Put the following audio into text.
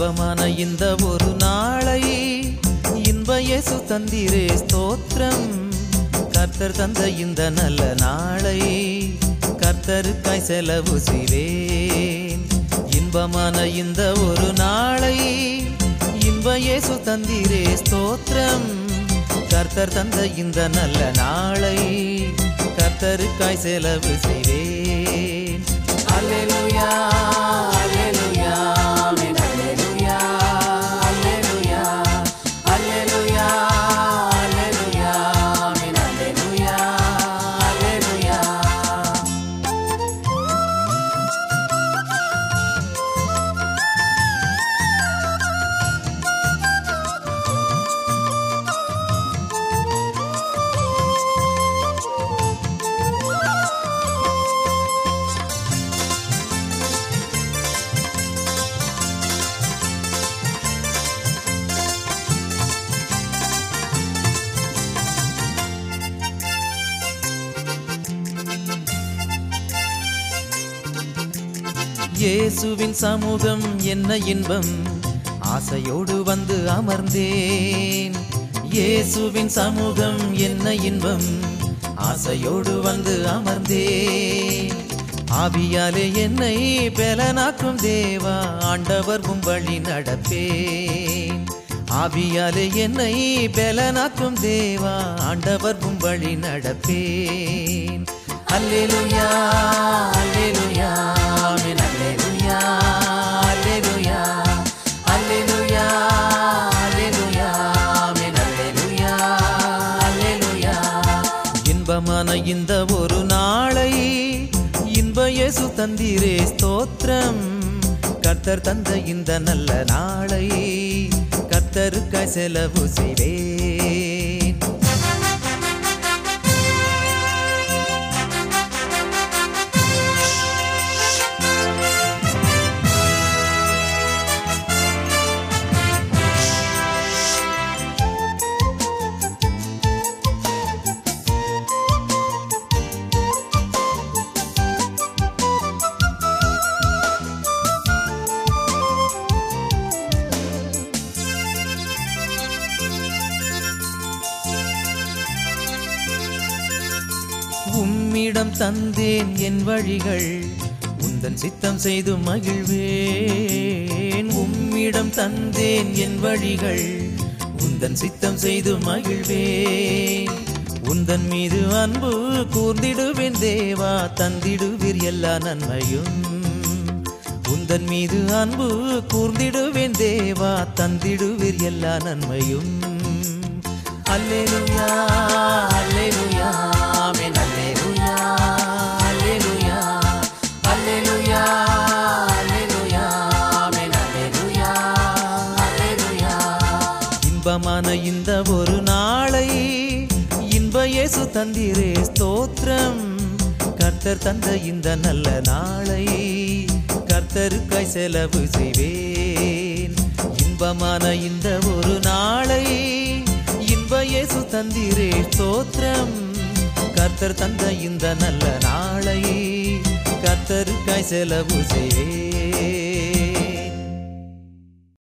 இன்பமான இந்த ஒரு நாளை இன்ப இயேசு தந்தீரே ஸ்தோத்திரம். கர்த்தர் தந்த இந்த நல்ல நாளை கர்த்தருக்காய் செலவு செய்வேன். இன்பமான இந்த ஒரு நாளை இன்ப இயேசு தந்தீரே ஸ்தோத்திரம். கர்த்தர் தந்த இந்த நல்ல நாளை கர்த்தருக்காய் செலவு செய்வேன். அல்லேலூயா அல்லேலூயா இயேசுவின் சமூகம் என்ன இன்பம்? ஆசையோடு வந்து அமர்ந்தேன். இயேசுவின் சமூகம் என்ன இன்பம்? ஆசையோடு வந்து அமர்ந்தேன். ஆவியாலே என்னை பெலனாக்கும் தேவா ஆண்டவர் உம் வழி நடப்பேன். ஆவியாலே என்னை பெலனாக்கும் தேவா ஆண்டவர் உம் வழி நடப்பேன். அல்லேலுயா அல்லேலுயா. ஆன இந்த ஒரு நாளை இன்ப இயேசு தந்தீரே ஸ்தோத்திரம். கர்த்தர் தந்த இந்த நல்ல நாளை கர்த்தருக்காய் செலவு செய்வேன் உம்மிடம் தந்தேன் என் வழிகள். உந்தன் சித்தம் செய்து மகிழ்வேன். உம்மிடம் தந்தேன் என் வழிகள். உந்தன் சித்தம் செய்து மகிழ்வேன். உந்தன் மீது அன்பு கூர்ந்திடுவேன் தேவா. தந்திடுவீர் எல்லா நன்மையும். உந்தன் மீது அன்பு கூர்ந்திடுவேன் தேவா. தந்திடுவீர் எல்லா நன்மையும். அல்லேலூயா. இன்பமான இந்த ஒரு நாளை இன்ப இயேசு தந்தீரே ஸ்தோத்திரம். கர்த்தர் தந்த இந்த நல்ல நாளை கர்த்தருக்காய் செலவு செய்வேன். இன்பமான இந்த ஒரு நாளை இன்ப இயேசு தந்தீரே ஸ்தோத்திரம். கர்த்தர் தந்த இந்த நல்ல நாளை கர்த்தருக்காய் செலவு செய்வேன்.